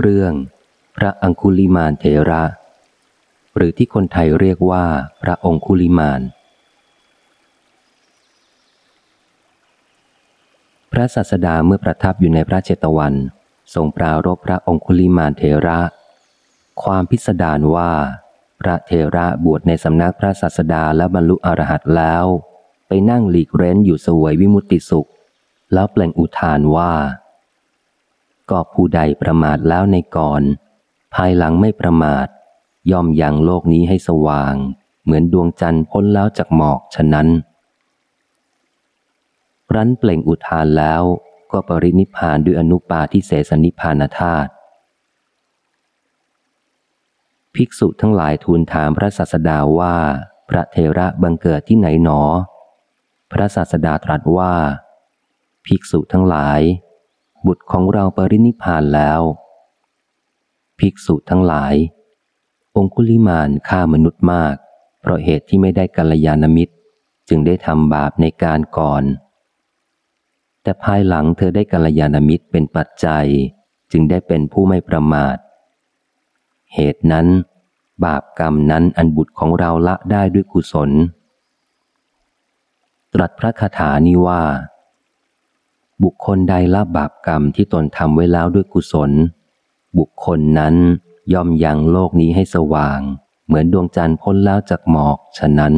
เรื่อง พระอังคุลิมานเถระ หรือที่คนไทยเรียกว่าพระองคุลิมาน พระศาสดาเมื่อประทับอยู่ในพระเจตวันทรงปรารบพระองคุลิมานเถระ ความพิสดารว่า พระเถระบวชในสำนักพระศาสดาและบรรลุอรหัตแล้ว ไปนั่งหลีกเร้นอยู่สวยวิมุตติสุข แล้วเปล่งอุทานว่า ก็ผู้ใดประมาทแล้วในก่อน ภายหลังไม่ประมาท ย่อมยังโลกนี้ให้สว่าง เหมือนดวงจันทร์พ้นแล้วจากหมอกฉะนั้น รั้นเปล่งอุทานแล้วก็ปรินิพานด้วยอนุปาทิเสสนิพานธาตุภิกษุทั้งหลายทูลถามพระศาสดาว่า พระเทระบังเกิดที่ไหนหนอ พระศาสดาตรัสว่า ภิกษุทั้งหลาย บุตรของเราปรินิพานแล้ว ภิกษุทั้งหลาย องคุลิมานฆ่ามนุษย์มาก เพราะเหตุที่ไม่ได้กัลยาณมิตร จึงได้ทำบาปในการก่อน แต่ภายหลังเธอได้กัลยาณมิตรเป็นปัจจัย จึงได้เป็นผู้ไม่ประมาท เหตุนั้น บาปกรรมนั้นอันบุตรของเราละได้ด้วยกุศล ตรัสพระคาถานี้ว่า บุคคลใดละบาปกรรมที่ตนทำไว้แล้วด้วยกุศล บุคคลนั้นย่อมยังโลกนี้ให้สว่าง เหมือนดวงจันทร์พ้นแล้วจากหมอกฉะนั้น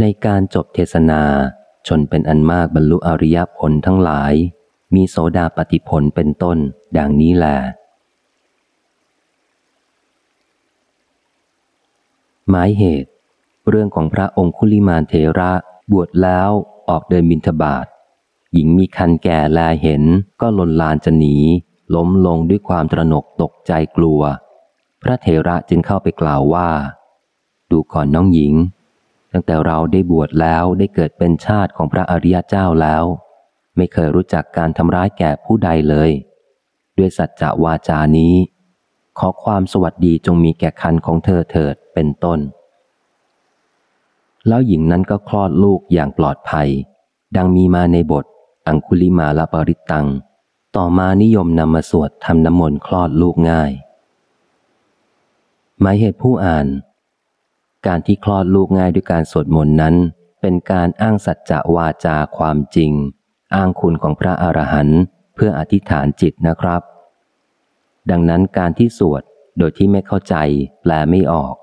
ในการจบเทศนาชนเป็นอันมากบรรลุอริยผลทั้งหลาย มีโสดาปฏิผลเป็นต้น ดังนี้แหละหมายเหตุ เรื่องของพระองคุลิมานเทระ บวชแล้วออกเดินบินทบาทหญิงมีคันแก่แลเห็นก็ลนลานจะหนี ล้มลงด้วยความตระหนกตกใจกลัว พระเถระจึงเข้าไปกล่าวว่า ดูก่อนน้องหญิง ตั้งแต่เราได้บวชแล้วได้เกิดเป็นชาติของพระอริยเจ้าแล้ว ไม่เคยรู้จักการทำร้ายแก่ผู้ใดเลย ด้วยสัจจะวาจานี้ ขอความสวัสดีจงมีแก่คันของเธอเถิดเป็นต้น แล้วหญิงนั้นก็คลอดลูกอย่างปลอดภัย ดังมีมาในบท อังคุลิมาลปริตัง ต่อมานิยมนำมาสวดทำน้ำมนต์คลอดลูกง่าย หมายเหตุผู้อ่าน การที่คลอดลูกง่ายด้วยการสวดมนต์นั้น เป็นการอ้างสัจจะวาจาความจริง อ้างคุณของพระอรหันต์เพื่ออธิษฐานจิตนะครับ ดังนั้นการที่สวดโดยที่ไม่เข้าใจแปลไม่ออก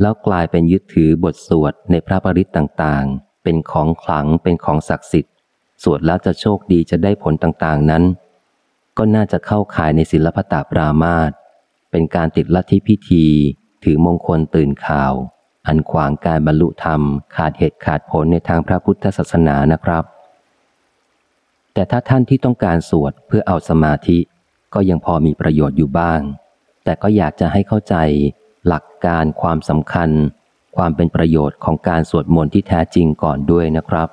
แล้วกลายเป็นยึดถือบทสวดในพระปริตต่างๆ เป็นของขลังเป็นของศักดิ์สิทธิ์ สวดแล้วจะโชคดีจะได้ผลต่างๆนั้น ก็น่าจะเข้าข่ายในศิลปตาปรามาตเป็นการติดลัทธิพิธี ถือมงคลตื่นข่าว อันขวางการบรรลุธรรม ขาดเหตุขาดผลในทางพระพุทธศาสนานะครับ แต่ถ้าท่านที่ต้องการสวดเพื่อเอาสมาธิ ก็ยังพอมีประโยชน์อยู่บ้าง แต่ก็อยากจะให้เข้าใจ หลักการความสำคัญ ความเป็นประโยชน์ของการสวดมนต์ที่แท้จริงก่อนด้วยนะครับ